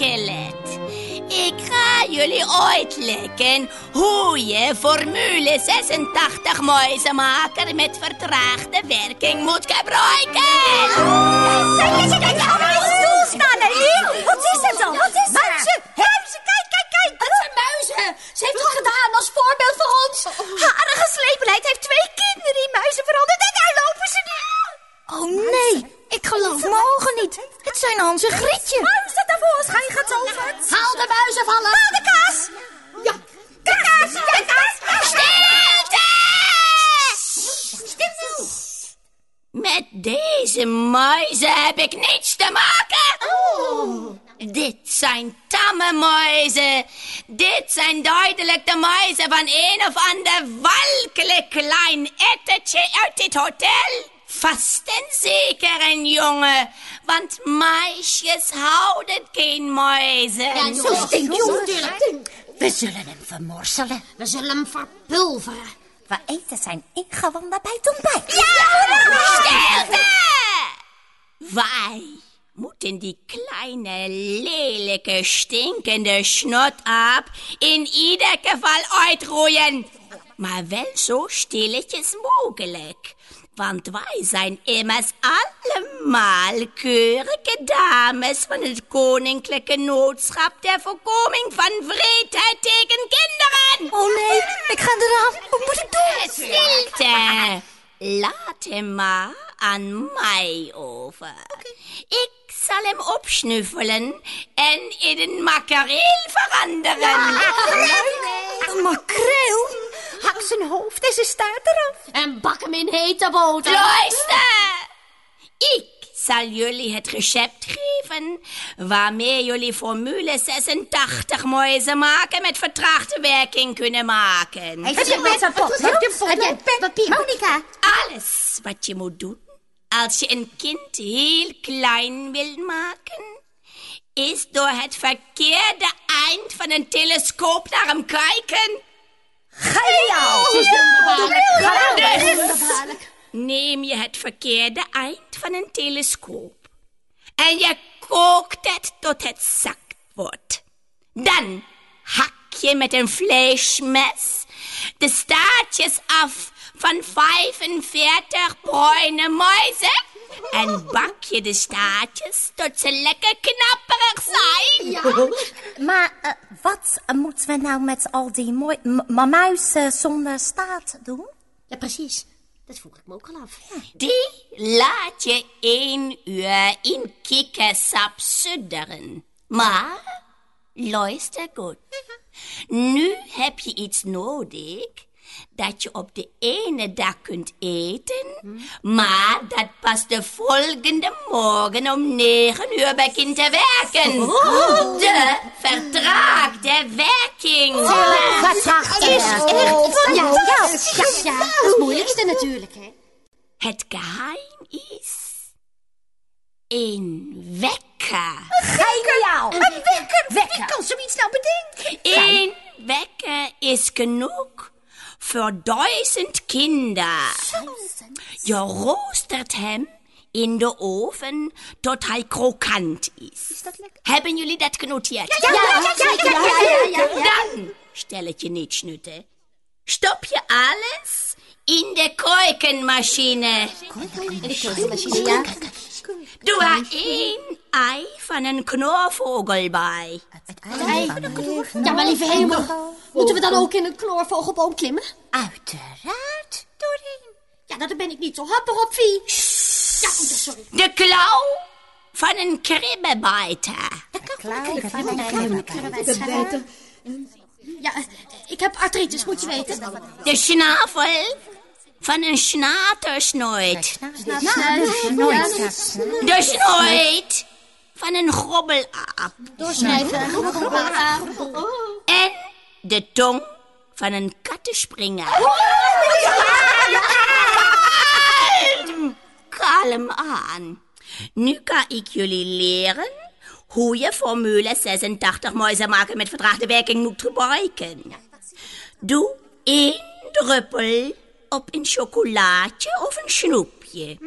Ik ga jullie uitleggen hoe je formule 86 muizenmaker met vertraagde werking moet gebruiken. Kijk, kijk, kijk, staan, Eileen. Wat is het dan? Wat is? Muizen, muizen, kijk, kijk, kijk. Het zijn muizen. Ze heeft het gedaan als voorbeeld voor ons. Haar geslepenheid heeft twee kinderen in muizen veranderd en daar lopen ze nu. Oh nee, ik geloof mijn ogen niet. Het zijn Hans en Grietje. Muizen tevoorschijn getoverd. Haal de muizen vallen. Haal de kaas. Ja. De kaas, de kaas. Stilte! Stil Met deze muizen heb ik niets te maken. Oh. Dit zijn tamme muizen. Dit zijn duidelijk de muizen van een of ander walkelijk klein ettertje uit dit hotel. Vast en zeker een jongen, want meisjes houden geen muizen. Ja, zo stinkt jongen. We zullen hem vermorselen. We zullen hem verpulveren. We eten zijn ingewanden bij het ontbijt. Stilte! Wij moeten die kleine, lelijke, stinkende snotaap in ieder geval uitroeien. Maar wel zo stilletjes mogelijk. Want wij zijn immers allemaal keurige dames van het Koninklijke Noodschap ter voorkoming van vreedheid tegen kinderen. Oh nee, ik ga eraan. Wat moet ik doen? Stilte! Laat hem maar aan mij over. Ik zal hem opsnuffelen en in een makareel veranderen. Een makreel? Hak zijn hoofd en zijn staart eraf. En bak hem in hete boter. Luister! Ik zal jullie het recept geven waarmee jullie formule 86 muizen maken met vertraagde werking kunnen maken. Heb je zijn pot? Heb je pen? Papier? Monica. Alles wat je moet doen als je een kind heel klein wil maken, is door het verkeerde eind van een telescoop naar hem kijken. Geniaal. Dus neem je het verkeerde eind van een telescoop en je kookt het tot het zacht wordt. Dan hak je met een vleesmes de staartjes af van 45 bruine muizen en bak je de staartjes tot ze lekker knapperig zijn. Maar eh, wat moeten we nou met al die muizen zonder staart doen? Ja, precies. Dat vroeg ik me ook al af. Die laat je één uur in kikkersap sudderen. Maar, luister goed. Nu heb je iets nodig dat je op de ene dag kunt eten, maar dat pas de volgende morgen om negen uur begint te werken. De vertraagde werking. Vertraagd Ja, ja, ja, ja. Dat is het moeilijkste natuurlijk, hè. Het geheim is een wekker. Geniaal. Een wekker. Wekker. Wie kan zoiets nou bedenken? Eén wekker is genoeg voor duizend kinderen. Je roostert hem in de oven tot hij krokant is. Is dat lekker? Hebben jullie dat genoteerd? Ja, ja, ja, ja, ja, ja. Dan, stel het je niet snutten, stop je alles in de keukenmachine. Machine, ja. Doe er één ei van een knorvogel bij. Ja, maar lieve hemel. Moeten we dan ook in een kloorvogelboom klimmen? Uiteraard, Doreen. Ja, nou, daar ben ik niet zo happig op, Vie. Ja, oh, sorry. De klauw van een kribbenbijter. Ja, ik heb artritis, moet je weten. De snavel van een snatersnoot. De snoot van een grobbelaap. Doorsnijden. En de tong van een kattenspringer. Kalm, kalm aan. Nu kan ik jullie leren hoe je formule 86 muizen maken met vertraagde werking moet gebruiken. Doe één druppel op een chocolaatje of een snoepje.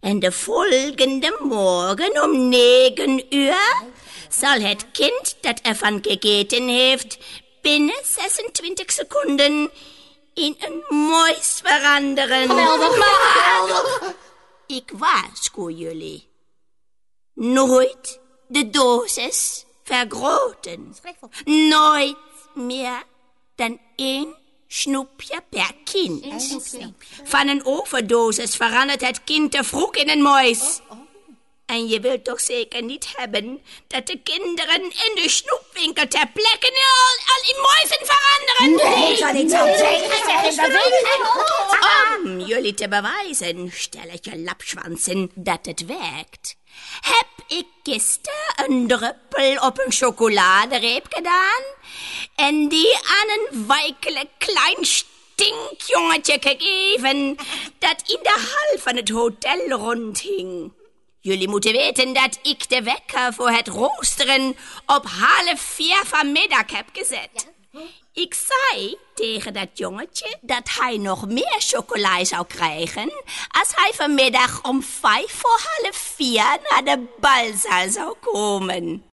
En de volgende morgen om negen uur zal het kind dat ervan gegeten heeft binnen 26 seconden in een muis veranderen. Geweldig, maar... Ik waarschuw jullie. Nooit de dosis vergroten. Nooit meer dan één snoepje per kind. Van een overdosis verandert het kind te vroeg in een muis. En je wilt toch zeker niet hebben dat de kinderen in de snoepwinkel ter plekke al, al in muizen veranderen? Nee, zal niet zo zeggen. Om jullie te bewijzen, stelletje lapschwansen, dat het werkt, heb ik gisteren een druppel op een chocoladereep gedaan en die aan een wijkelijk klein stinkjongetje gegeven dat in de hal van het hotel rondhing. Jullie moeten weten dat ik de wekker voor het roosteren op half vier vanmiddag heb gezet. Ik zei tegen dat jongetje dat hij nog meer chocola zou krijgen als hij vanmiddag om vijf voor half vier naar de balzaal zou komen.